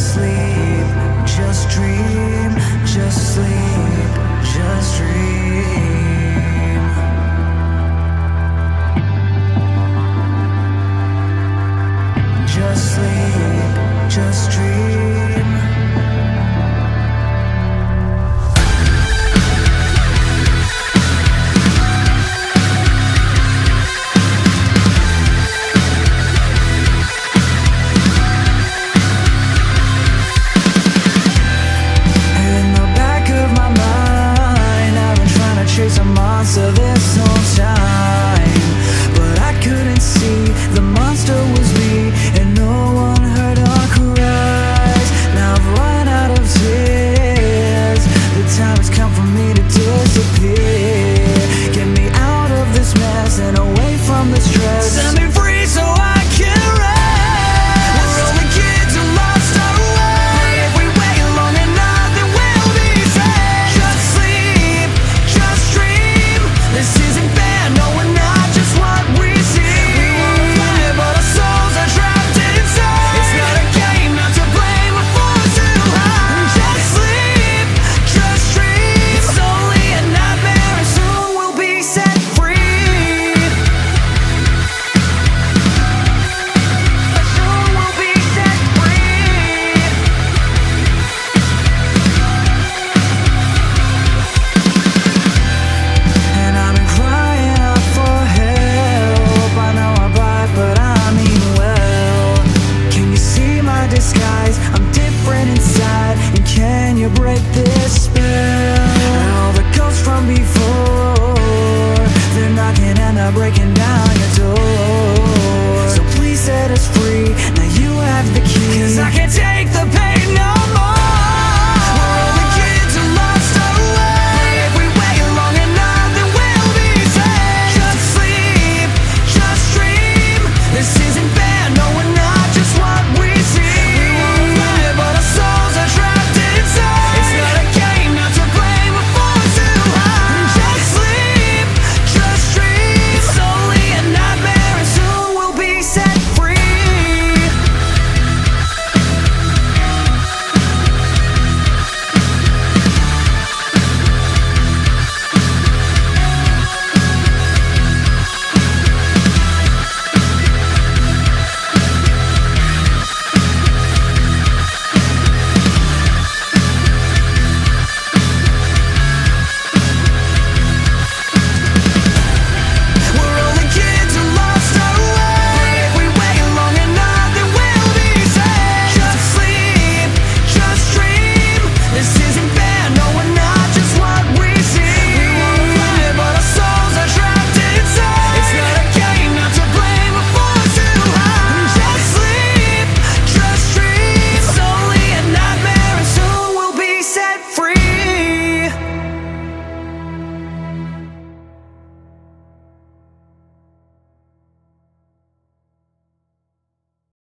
sleep, just dream, just sleep, just dream. you break this spell. And All the ghosts from before. They're knocking and they're breaking down.